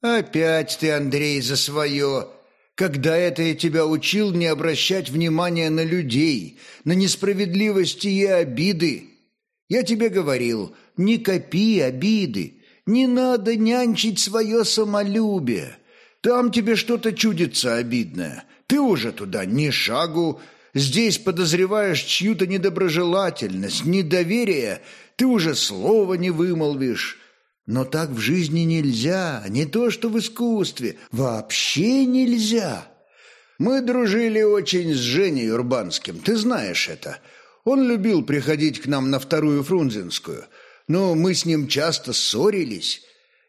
«Опять ты, Андрей, за свое!» Когда это я тебя учил не обращать внимания на людей, на несправедливости и обиды? Я тебе говорил, не копи обиды, не надо нянчить свое самолюбие. Там тебе что-то чудится обидное. Ты уже туда ни шагу, здесь подозреваешь чью-то недоброжелательность, недоверие, ты уже слова не вымолвишь. Но так в жизни нельзя, не то что в искусстве, вообще нельзя. Мы дружили очень с Женей Урбанским, ты знаешь это. Он любил приходить к нам на вторую Фрунзенскую, но мы с ним часто ссорились.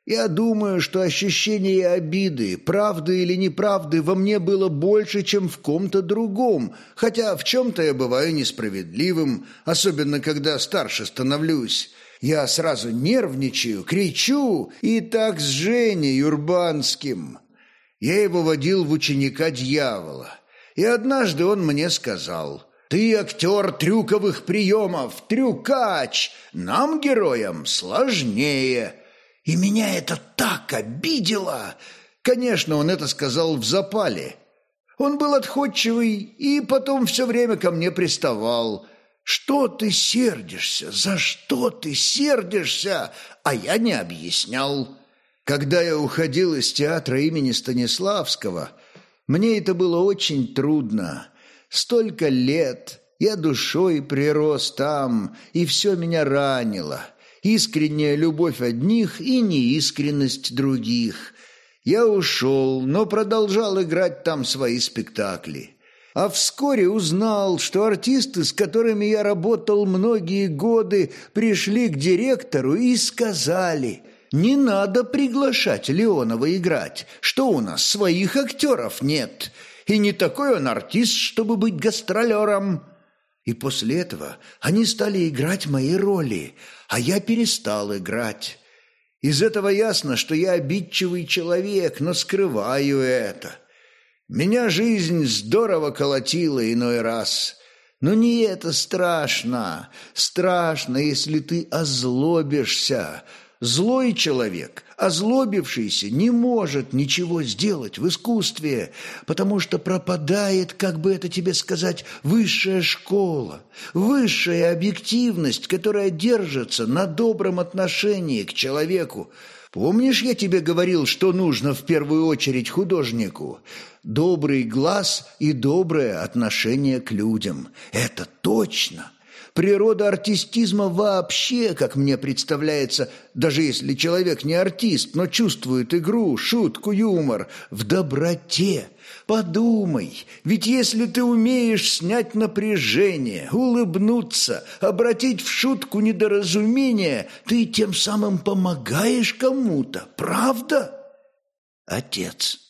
Я думаю, что ощущение обиды, правды или неправды, во мне было больше, чем в ком-то другом, хотя в чем-то я бываю несправедливым, особенно когда старше становлюсь. Я сразу нервничаю, кричу, и так с Женей Урбанским. Я его водил в ученика дьявола. И однажды он мне сказал, «Ты актер трюковых приемов, трюкач, нам, героям, сложнее». И меня это так обидело. Конечно, он это сказал в запале. Он был отходчивый и потом все время ко мне приставал – что ты сердишься? За что ты сердишься? А я не объяснял. Когда я уходил из театра имени Станиславского, мне это было очень трудно. Столько лет, я душой прирос там, и все меня ранило. Искренняя любовь одних и неискренность других. Я ушел, но продолжал играть там свои спектакли а вскоре узнал, что артисты, с которыми я работал многие годы, пришли к директору и сказали, «Не надо приглашать Леонова играть, что у нас своих актеров нет, и не такой он артист, чтобы быть гастролером». И после этого они стали играть мои роли, а я перестал играть. Из этого ясно, что я обидчивый человек, но скрываю это. Меня жизнь здорово колотила иной раз. Но не это страшно. Страшно, если ты озлобишься. Злой человек, озлобившийся, не может ничего сделать в искусстве, потому что пропадает, как бы это тебе сказать, высшая школа, высшая объективность, которая держится на добром отношении к человеку, Помнишь, я тебе говорил, что нужно в первую очередь художнику? Добрый глаз и доброе отношение к людям. Это точно. Природа артистизма вообще, как мне представляется, даже если человек не артист, но чувствует игру, шутку, юмор, в доброте. Подумай, ведь если ты умеешь снять напряжение, улыбнуться, обратить в шутку недоразумение, ты тем самым помогаешь кому-то, правда? Отец.